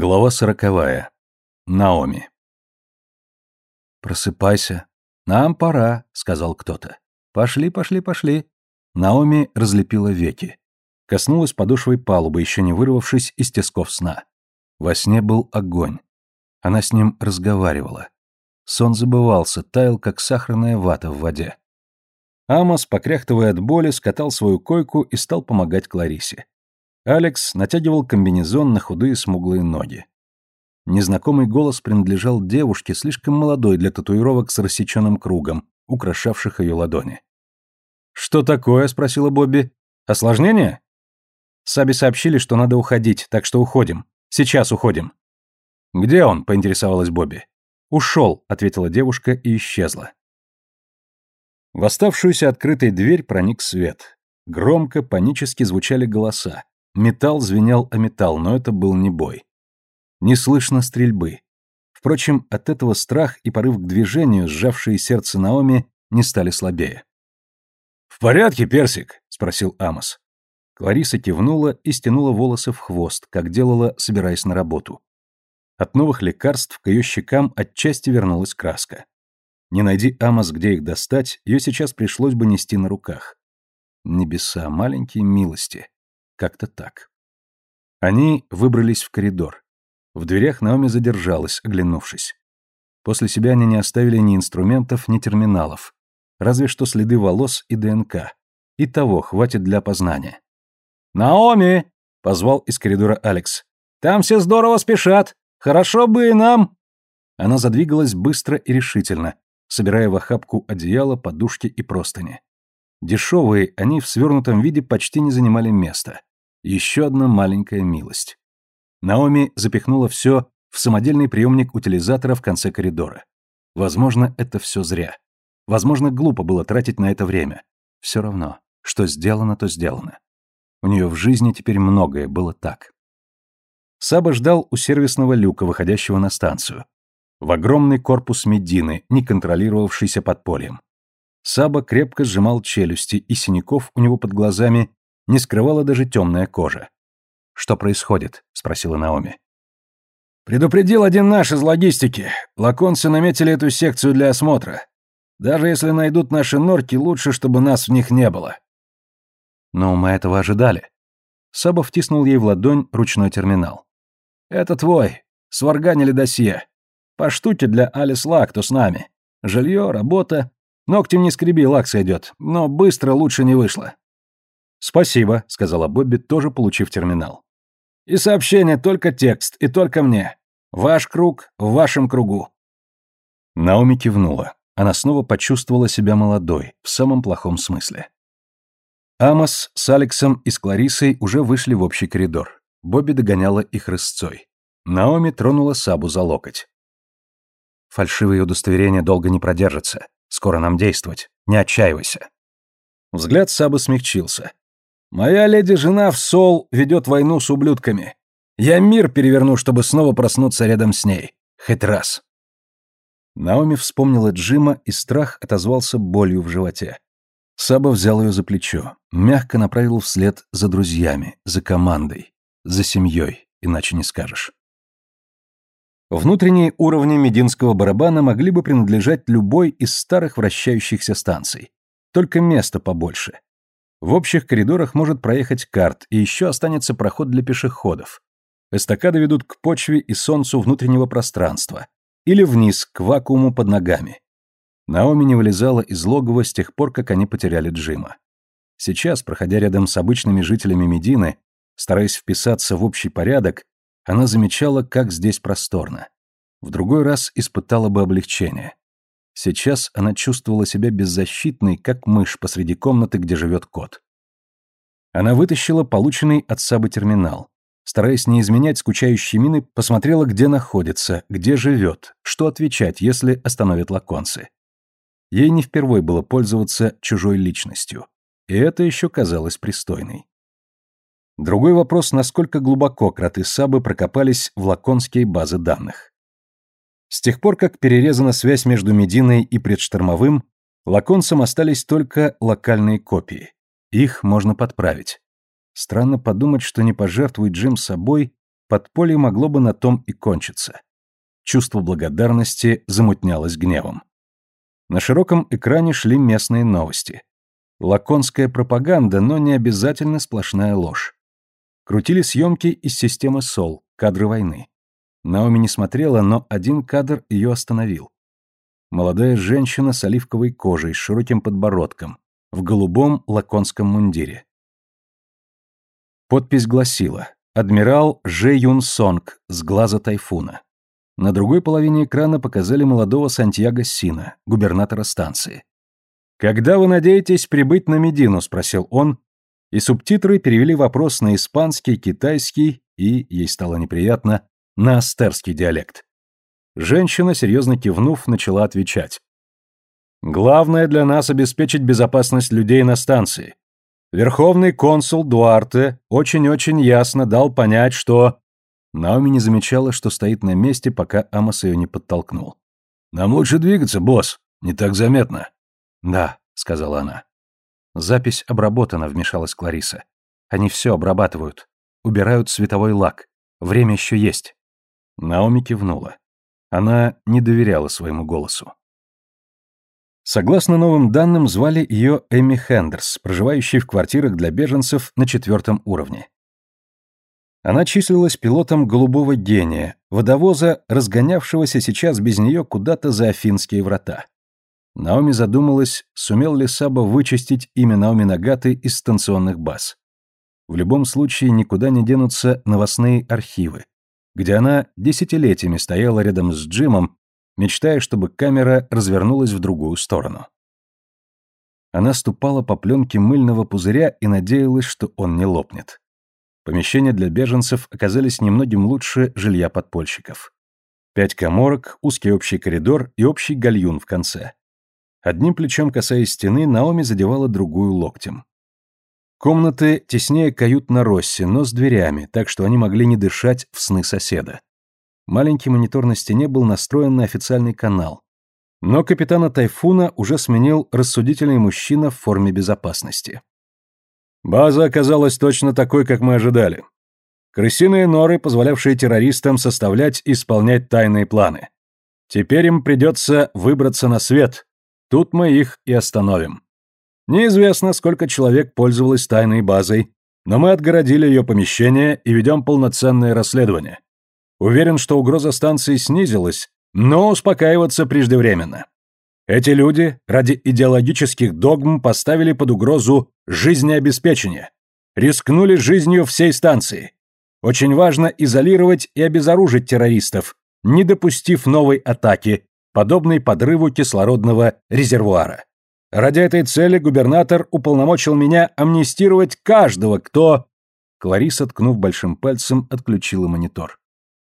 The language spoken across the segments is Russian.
Глава сороковая. Наоми. «Просыпайся. Нам пора», — сказал кто-то. «Пошли, пошли, пошли». Наоми разлепила веки. Коснулась подошвой палубы, еще не вырвавшись из тисков сна. Во сне был огонь. Она с ним разговаривала. Сон забывался, таял, как сахарная вата в воде. Амос, покряхтывая от боли, скатал свою койку и стал помогать Кларисе. Алекс натягивал комбинезон на худые смуглые ноги. Незнакомый голос принадлежал девушке, слишком молодой для татуировок с рассеченным кругом, украшавших ее ладони. «Что такое?» — спросила Бобби. «Осложнение?» Саби сообщили, что надо уходить, так что уходим. Сейчас уходим. «Где он?» — поинтересовалась Бобби. «Ушел», — ответила девушка и исчезла. В оставшуюся открытой дверь проник свет. Громко, панически звучали голоса. Металл звенел о металл, но это был не бой. Не слышно стрельбы. Впрочем, от этого страх и порыв к движению, сжавшие сердце Наоми, не стали слабее. «В порядке, Персик?» — спросил Амос. Клариса кивнула и стянула волосы в хвост, как делала, собираясь на работу. От новых лекарств к ее щекам отчасти вернулась краска. Не найди Амос, где их достать, ее сейчас пришлось бы нести на руках. Небеса, маленькие милости. Как-то так. Они выбрались в коридор. В дверях Наоми задержалась, оглянувшись. После себя они не оставили ни инструментов, ни терминалов. Разве что следы волос и ДНК. И того хватит для опознания. «Наоми!» — позвал из коридора Алекс. «Там все здорово спешат. Хорошо бы и нам...» Она задвигалась быстро и решительно, собирая в охапку одеяло, подушки и простыни. Дешевые, они в свернутом виде почти не занимали места. Еще одна маленькая милость. Наоми запихнула все в самодельный приемник утилизатора в конце коридора. Возможно, это все зря. Возможно, глупо было тратить на это время. Все равно, что сделано, то сделано. У нее в жизни теперь многое было так. Саба ждал у сервисного люка, выходящего на станцию. В огромный корпус Медины, не контролировавшийся подпольем. Саба крепко сжимал челюсти, и синяков у него под глазами не скрывала даже темная кожа. «Что происходит?» — спросила Наоми. «Предупредил один наш из логистики. Лаконцы наметили эту секцию для осмотра. Даже если найдут наши норки, лучше, чтобы нас в них не было». «Но мы этого ожидали». Саба втиснул ей в ладонь ручной терминал. «Это твой. Сварганили досье. По штуке для Алис Лак, то с нами. Жилье, работа. Ногтем не скреби, лак сойдет. Но быстро лучше не вышло. «Спасибо», — сказала Бобби, тоже получив терминал. «И сообщение только текст, и только мне. Ваш круг в вашем кругу». Наоми кивнула. Она снова почувствовала себя молодой, в самом плохом смысле. Амос с Алексом и с Кларисой уже вышли в общий коридор. Бобби догоняла их рысцой. Наоми тронула Сабу за локоть. «Фальшивые удостоверения долго не продержатся. Скоро нам действовать. Не отчаивайся». Взгляд Сабы смягчился. Моя леди-жена в Сол ведет войну с ублюдками. Я мир переверну, чтобы снова проснуться рядом с ней. Хоть раз. Наоми вспомнила Джима, и страх отозвался болью в животе. Саба взял ее за плечо, мягко направил вслед за друзьями, за командой, за семьей, иначе не скажешь. Внутренние уровни мединского барабана могли бы принадлежать любой из старых вращающихся станций. Только места побольше. В общих коридорах может проехать карт, и еще останется проход для пешеходов. Эстакады ведут к почве и солнцу внутреннего пространства. Или вниз, к вакууму под ногами. Наоми не вылезала из логова с тех пор, как они потеряли Джима. Сейчас, проходя рядом с обычными жителями Медины, стараясь вписаться в общий порядок, она замечала, как здесь просторно. В другой раз испытала бы облегчение. Сейчас она чувствовала себя беззащитной, как мышь посреди комнаты, где живет кот. Она вытащила полученный от Сабы терминал. Стараясь не изменять скучающей мины, посмотрела, где находится, где живет, что отвечать, если остановят лаконцы. Ей не впервой было пользоваться чужой личностью. И это еще казалось пристойной. Другой вопрос, насколько глубоко кроты Сабы прокопались в лаконские базы данных. С тех пор, как перерезана связь между Мединой и предштормовым, лаконцам остались только локальные копии. Их можно подправить. Странно подумать, что не пожертвует Джим собой, подполье могло бы на том и кончиться. Чувство благодарности замутнялось гневом. На широком экране шли местные новости. Лаконская пропаганда, но не обязательно сплошная ложь. Крутили съемки из системы СОЛ, кадры войны. Наоми не смотрела, но один кадр ее остановил. Молодая женщина с оливковой кожей, с широким подбородком, в голубом лаконском мундире. Подпись гласила «Адмирал Же Юн Сонг с глаза тайфуна». На другой половине экрана показали молодого Сантьяго Сина, губернатора станции. «Когда вы надеетесь прибыть на Медину?» – спросил он, и субтитры перевели вопрос на испанский, китайский и, ей стало неприятно, на астерский диалект. Женщина, серьезно кивнув, начала отвечать. «Главное для нас обеспечить безопасность людей на станции. Верховный консул Дуарте очень-очень ясно дал понять, что Наоми не замечала, что стоит на месте, пока Амос ее не подтолкнул. «Нам лучше двигаться, босс. Не так заметно». «Да», — сказала она. «Запись обработана», — вмешалась Клариса. «Они все обрабатывают. Убирают световой лак. Время еще есть». Наоми кивнула. Она не доверяла своему голосу. Согласно новым данным, звали ее Эми Хендерс, проживающей в квартирах для беженцев на четвертом уровне. Она числилась пилотом «Голубого гения», водовоза, разгонявшегося сейчас без нее куда-то за Афинские врата. Наоми задумалась, сумел ли Саба вычистить имя Наоми Нагаты из станционных баз. В любом случае никуда не денутся новостные архивы, где она десятилетиями стояла рядом с Джимом, мечтая, чтобы камера развернулась в другую сторону. Она ступала по пленке мыльного пузыря и надеялась, что он не лопнет. Помещения для беженцев оказались немногим лучше жилья подпольщиков. Пять коморок, узкий общий коридор и общий гальюн в конце. Одним плечом касаясь стены, Наоми задевала другую локтем. Комнаты теснее кают на Россе, но с дверями, так что они могли не дышать в сны соседа. Маленький монитор на стене был настроен на официальный канал. Но капитана Тайфуна уже сменил рассудительный мужчина в форме безопасности. База оказалась точно такой, как мы ожидали. Крысиные норы, позволявшие террористам составлять и исполнять тайные планы. Теперь им придется выбраться на свет. Тут мы их и остановим. Неизвестно, сколько человек пользовалось тайной базой, но мы отгородили ее помещение и ведем полноценное расследование. Уверен, что угроза станции снизилась, но успокаиваться преждевременно. Эти люди ради идеологических догм поставили под угрозу жизнеобеспечение, рискнули жизнью всей станции. Очень важно изолировать и обезоружить террористов, не допустив новой атаки, подобной подрыву кислородного резервуара. Ради этой цели губернатор уполномочил меня амнистировать каждого, кто... Клариса, ткнув большим пальцем, отключила монитор.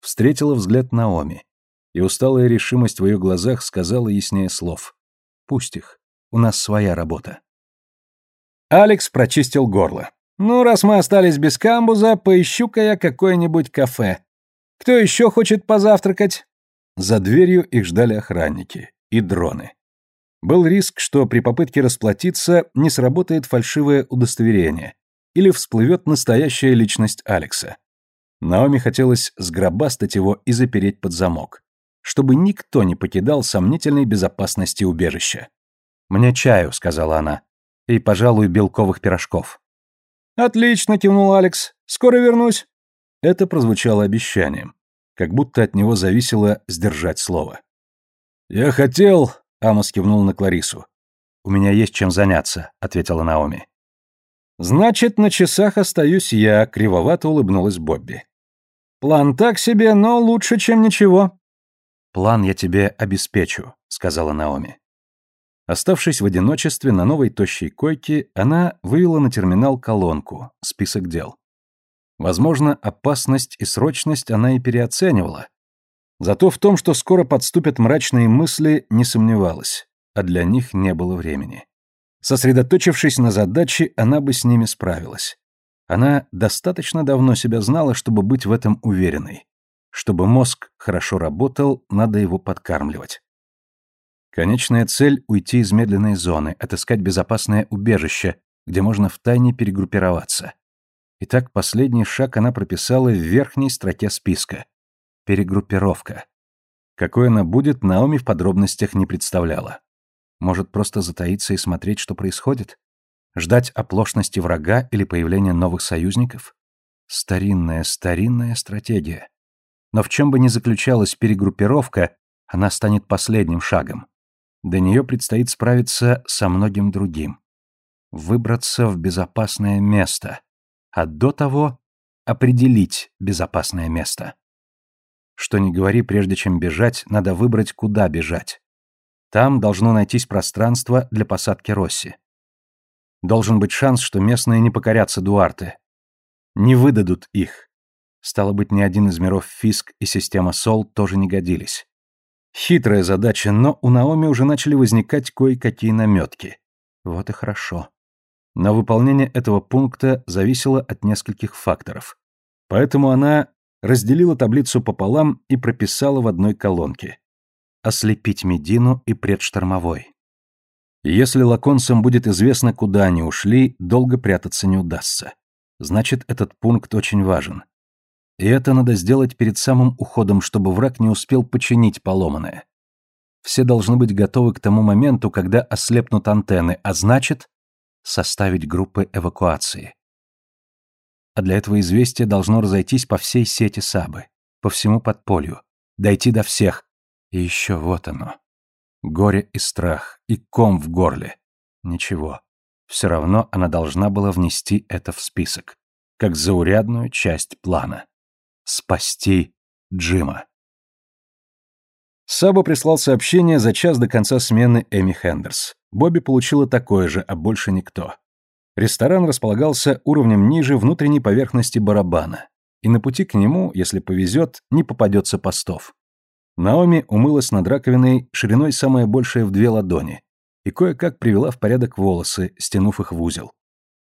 Встретила взгляд Наоми и усталая решимость в ее глазах сказала яснее слов. «Пусть их. У нас своя работа». Алекс прочистил горло. «Ну, раз мы остались без камбуза, поищу-ка я какое-нибудь кафе. Кто еще хочет позавтракать?» За дверью их ждали охранники и дроны. Был риск, что при попытке расплатиться не сработает фальшивое удостоверение или всплывет настоящая личность Алекса. Наоми хотелось сгробастать его и запереть под замок чтобы никто не покидал сомнительной безопасности убежища. «Мне чаю», — сказала она, — «и, пожалуй, белковых пирожков». «Отлично», — кивнул Алекс. «Скоро вернусь». Это прозвучало обещанием, как будто от него зависело сдержать слово. «Я хотел...» — Амос кивнул на Кларису. «У меня есть чем заняться», — ответила Наоми. «Значит, на часах остаюсь я», — кривовато улыбнулась Бобби. «План так себе, но лучше, чем ничего». «План я тебе обеспечу», — сказала Наоми. Оставшись в одиночестве на новой тощей койке, она вывела на терминал колонку, список дел. Возможно, опасность и срочность она и переоценивала. Зато в том, что скоро подступят мрачные мысли, не сомневалась, а для них не было времени. Сосредоточившись на задаче, она бы с ними справилась. Она достаточно давно себя знала, чтобы быть в этом уверенной. Чтобы мозг хорошо работал, надо его подкармливать. Конечная цель — уйти из медленной зоны, отыскать безопасное убежище, где можно втайне перегруппироваться. Итак, последний шаг она прописала в верхней строке списка. Перегруппировка. Какой она будет, Наоми в подробностях не представляла. Может, просто затаиться и смотреть, что происходит? Ждать оплошности врага или появления новых союзников? Старинная, старинная стратегия. Но в чем бы ни заключалась перегруппировка, она станет последним шагом. До нее предстоит справиться со многим другим. Выбраться в безопасное место а до того определить безопасное место. Что ни говори, прежде чем бежать, надо выбрать, куда бежать. Там должно найтись пространство для посадки Росси. Должен быть шанс, что местные не покорятся Дуарте. Не выдадут их. Стало быть, ни один из миров Фиск и система Сол тоже не годились. Хитрая задача, но у Наоми уже начали возникать кое-какие наметки. Вот и хорошо. Но выполнение этого пункта зависело от нескольких факторов. Поэтому она разделила таблицу пополам и прописала в одной колонке. Ослепить Медину и предштормовой. Если лаконцам будет известно, куда они ушли, долго прятаться не удастся. Значит, этот пункт очень важен. И это надо сделать перед самым уходом, чтобы враг не успел починить поломанное. Все должны быть готовы к тому моменту, когда ослепнут антенны, а значит, составить группы эвакуации. А для этого известие должно разойтись по всей сети Сабы, по всему подполью, дойти до всех. И еще вот оно. Горе и страх, и ком в горле. Ничего. Все равно она должна была внести это в список, как заурядную часть плана. Спасти Джима. Саба прислал сообщение за час до конца смены Эми Хендерс. Бобби получила такое же, а больше никто. Ресторан располагался уровнем ниже внутренней поверхности барабана, и на пути к нему, если повезет, не попадется постов. Наоми умылась над раковиной шириной самое большее в две ладони и кое-как привела в порядок волосы, стянув их в узел.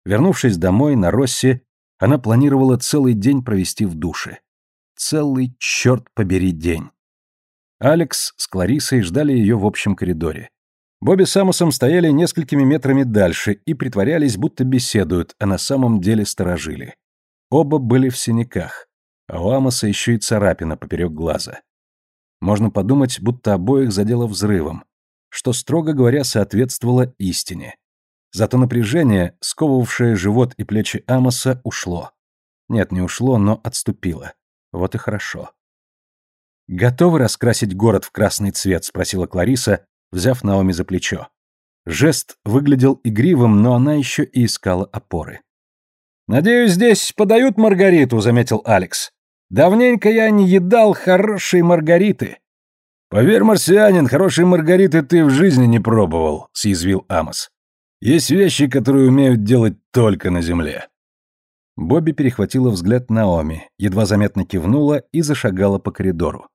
Вернувшись домой, на Росси, она планировала целый день провести в душе. Целый, черт побери, день. Алекс с Кларисой ждали ее в общем коридоре. Бобби с Амосом стояли несколькими метрами дальше и притворялись, будто беседуют, а на самом деле сторожили. Оба были в синяках, а у Амоса еще и царапина поперек глаза. Можно подумать, будто обоих задело взрывом, что, строго говоря, соответствовало истине. Зато напряжение, сковывавшее живот и плечи Амоса, ушло. Нет, не ушло, но отступило. Вот и хорошо. «Готовы раскрасить город в красный цвет?» — спросила Клариса, взяв Наоми за плечо. Жест выглядел игривым, но она еще и искала опоры. «Надеюсь, здесь подают Маргариту», — заметил Алекс. «Давненько я не едал хорошей Маргариты». «Поверь, марсианин, хорошей Маргариты ты в жизни не пробовал», — съязвил Амос. «Есть вещи, которые умеют делать только на земле». Бобби перехватила взгляд Наоми, едва заметно кивнула и зашагала по коридору.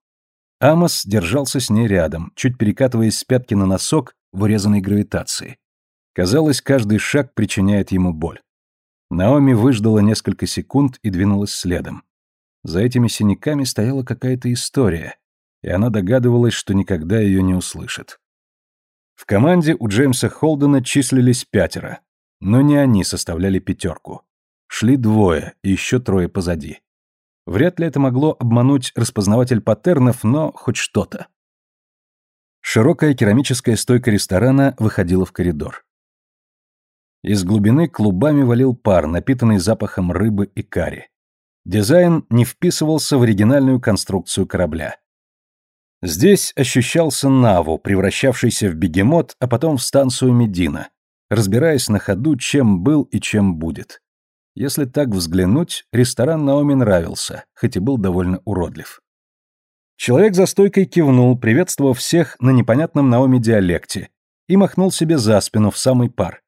Амос держался с ней рядом, чуть перекатываясь с пятки на носок в урезанной гравитации. Казалось, каждый шаг причиняет ему боль. Наоми выждала несколько секунд и двинулась следом. За этими синяками стояла какая-то история, и она догадывалась, что никогда ее не услышит. В команде у Джеймса Холдена числились пятеро, но не они составляли пятерку. Шли двое и еще трое позади. Вряд ли это могло обмануть распознаватель паттернов, но хоть что-то. Широкая керамическая стойка ресторана выходила в коридор. Из глубины клубами валил пар, напитанный запахом рыбы и карри. Дизайн не вписывался в оригинальную конструкцию корабля. Здесь ощущался Наву, превращавшийся в бегемот, а потом в станцию Медина, разбираясь на ходу, чем был и чем будет. Если так взглянуть, ресторан Наоми нравился, хоть и был довольно уродлив. Человек за стойкой кивнул, приветствовав всех на непонятном Наоми диалекте, и махнул себе за спину в самый пар.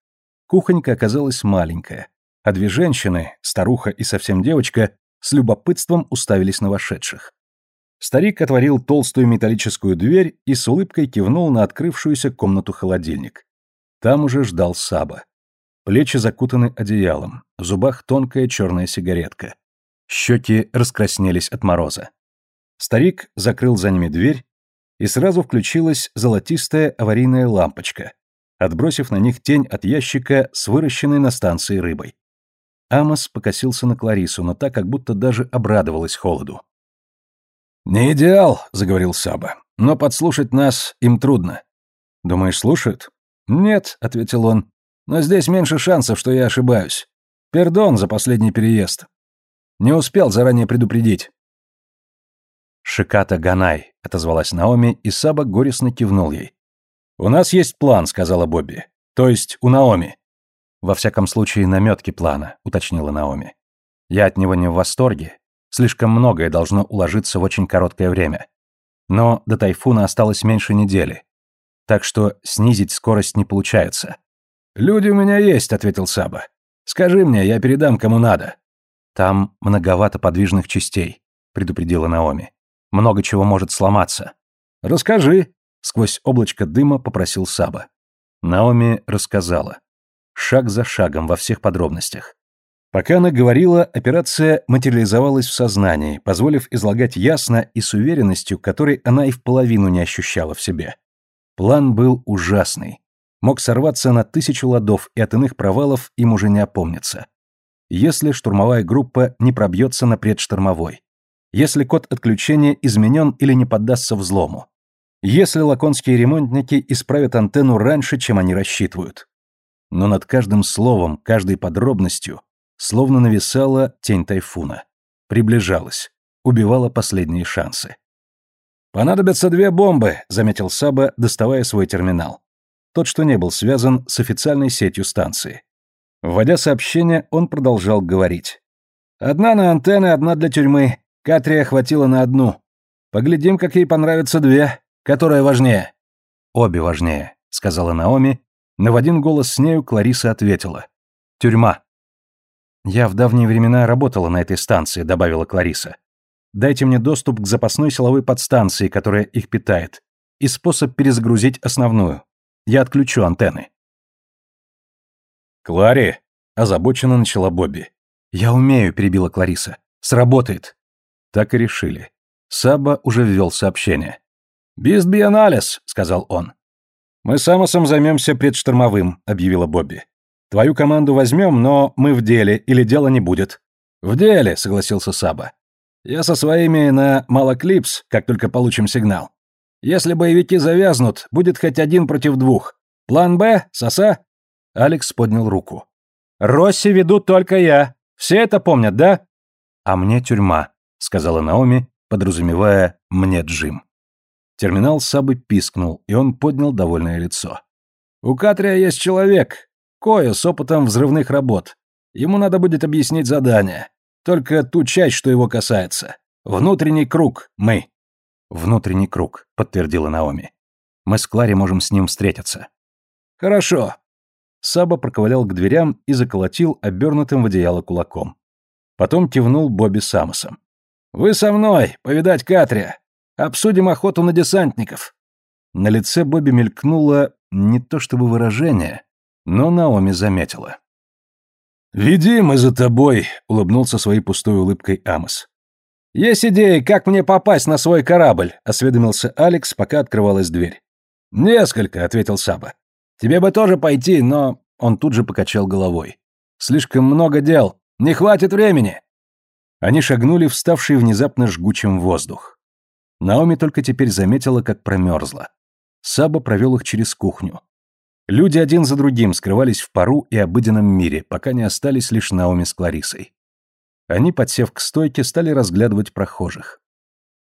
Кухонька оказалась маленькая, а две женщины, старуха и совсем девочка, с любопытством уставились на вошедших. Старик отворил толстую металлическую дверь и с улыбкой кивнул на открывшуюся комнату-холодильник. Там уже ждал Саба. Плечи закутаны одеялом, в зубах тонкая черная сигаретка. Щеки раскраснелись от мороза. Старик закрыл за ними дверь, и сразу включилась золотистая аварийная лампочка, отбросив на них тень от ящика с выращенной на станции рыбой. Амос покосился на Кларису, но так, как будто даже обрадовалась холоду. «Не идеал», — заговорил Саба, — «но подслушать нас им трудно». «Думаешь, слушают?» «Нет», — ответил он, — «но здесь меньше шансов, что я ошибаюсь. Пердон за последний переезд. Не успел заранее предупредить». «Шиката Ганай», — отозвалась Наоми, и Саба горестно кивнул ей. «У нас есть план», — сказала Бобби. «То есть у Наоми». «Во всяком случае, наметки плана», — уточнила Наоми. «Я от него не в восторге. Слишком многое должно уложиться в очень короткое время. Но до тайфуна осталось меньше недели. Так что снизить скорость не получается». «Люди у меня есть», — ответил Саба. «Скажи мне, я передам кому надо». «Там многовато подвижных частей», — предупредила Наоми. «Много чего может сломаться». «Расскажи», Сквозь облачко дыма попросил Саба. Наоми рассказала. Шаг за шагом во всех подробностях. Пока она говорила, операция материализовалась в сознании, позволив излагать ясно и с уверенностью, которой она и в половину не ощущала в себе. План был ужасный. Мог сорваться на тысячу ладов, и от иных провалов им уже не опомниться. Если штурмовая группа не пробьется на предштормовой. Если код отключения изменен или не поддастся взлому если лаконские ремонтники исправят антенну раньше, чем они рассчитывают. Но над каждым словом, каждой подробностью словно нависала тень тайфуна. Приближалась, убивала последние шансы. «Понадобятся две бомбы», — заметил Саба, доставая свой терминал. Тот, что не был связан с официальной сетью станции. Вводя сообщение, он продолжал говорить. «Одна на антенны, одна для тюрьмы. Катрия хватило на одну. Поглядим, как ей понравятся две. Которая важнее?» «Обе важнее», — сказала Наоми, но в один голос с нею Клариса ответила. «Тюрьма». «Я в давние времена работала на этой станции», — добавила Клариса. «Дайте мне доступ к запасной силовой подстанции, которая их питает, и способ перезагрузить основную. Я отключу антенны». «Клари!» — озабоченно начала Бобби. «Я умею», — перебила Клариса. «Сработает». Так и решили. Саба уже ввел сообщение. «Бист бианализ», — сказал он. «Мы с Амосом займемся предштормовым», — объявила Бобби. «Твою команду возьмем, но мы в деле, или дела не будет». «В деле», — согласился Саба. «Я со своими на Малаклипс, как только получим сигнал. Если боевики завязнут, будет хоть один против двух. План «Б», соса?» Алекс поднял руку. «Росси ведут только я. Все это помнят, да?» «А мне тюрьма», — сказала Наоми, подразумевая «мне Джим». Терминал Сабы пискнул, и он поднял довольное лицо. «У Катрия есть человек, Коя с опытом взрывных работ. Ему надо будет объяснить задание. Только ту часть, что его касается. Внутренний круг. Мы». «Внутренний круг», — подтвердила Наоми. «Мы с Клари можем с ним встретиться». «Хорошо». Саба проковылял к дверям и заколотил обернутым в одеяло кулаком. Потом кивнул Бобби Самосом. «Вы со мной, повидать Катрия. Обсудим охоту на десантников». На лице Бобби мелькнуло не то чтобы выражение, но Наоми заметила. «Веди мы за тобой», — улыбнулся своей пустой улыбкой Амос. «Есть идеи, как мне попасть на свой корабль?» — осведомился Алекс, пока открывалась дверь. «Несколько», — ответил Саба. «Тебе бы тоже пойти, но...» Он тут же покачал головой. «Слишком много дел. Не хватит времени». Они шагнули в ставший внезапно жгучим воздух. Наоми только теперь заметила, как промерзла. Саба провел их через кухню. Люди один за другим скрывались в пару и обыденном мире, пока не остались лишь Наоми с Кларисой. Они, подсев к стойке, стали разглядывать прохожих.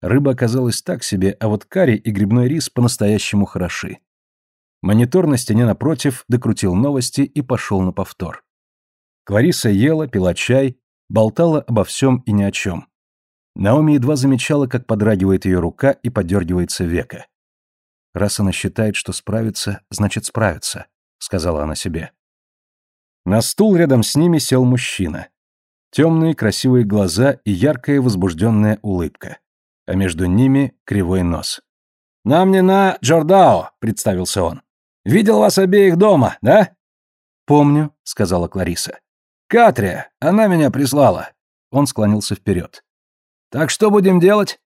Рыба оказалась так себе, а вот карри и грибной рис по-настоящему хороши. Монитор на стене напротив докрутил новости и пошел на повтор. Клариса ела, пила чай, болтала обо всем и ни о чем. Наоми едва замечала, как подрагивает ее рука и подергивается века. «Раз она считает, что справится, значит справится», — сказала она себе. На стул рядом с ними сел мужчина. Темные красивые глаза и яркая возбужденная улыбка. А между ними кривой нос. «Нам не на Джордао», — представился он. «Видел вас обеих дома, да?» «Помню», — сказала Клариса. «Катрия, она меня прислала». Он склонился вперед. Так что будем делать?